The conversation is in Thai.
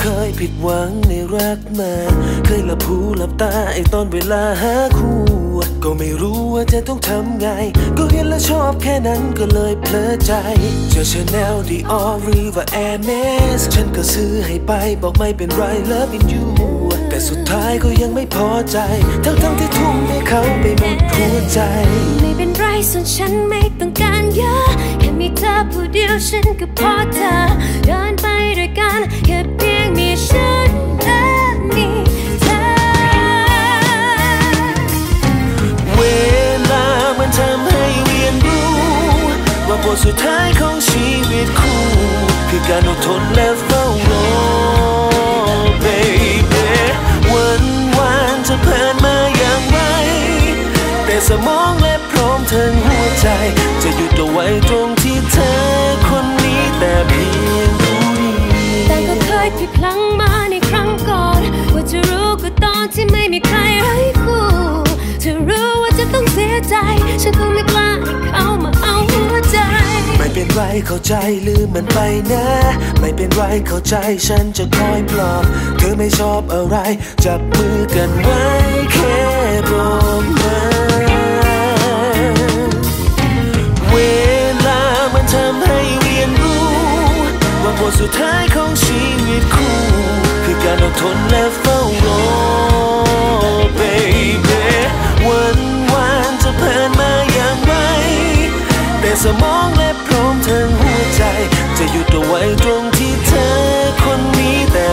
เคยผิดหวังในรักมา เคยหลับหูหลับตาไอตอนเวลาหาคู่ ก็ไม่รู้ว่าจะต้องทำไง ก็เห็นแล้วชอบแค่นั้นก็เลยเผลอใจ เจอ Chanel Dior หรือว่า Hermès ฉันก็ซื้อให้ไปบอกไม่เป็นไร loving you แต่สุดท้ายก็ยังไม่พอใจ ทั้งๆที่ทุ่มให้เขาไปหมดหัวใจ ไม่เป็นไรส่วนฉันไม่ต้องการเยอะ แค่มีเธอผู้เดียวฉันก็พอเธอเดินไปด้วยกันแค่ ฉันและมีเธอ เวลามันทำให้เรียนรู้ ว่าบทสุดท้ายของชีวิตคู่ คือการอดทนและเฝ้ารอ baby วันวานจะผ่านมาอย่างไร แต่สมองและพร้อมทั้งหัวใจ จะหยุดเอาไว้ตรงที่เธอคนนี้แต่เพียงผู้ดีแต่ก็เคยผิดพลั้ง ว่าจะรู้ก็ตอนที่ไม่มีใครให้คู่ถ้ารู้ว่าจะต้องเสียใจ ฉันคงไม่กล้าให้เขามาเอาหัวใจ ไม่เป็นไรเข้าใจลืมมันไปนะ ไม่เป็นไรเข้าใจฉันจะคอยปลอบ เธอไม่ชอบอะไร จับมือกันไว้แค่บอกมาเวลามันทำให้เรียนรู้ ว่าบทสุดท้ายของชีวิตคู่คือการอดทนและ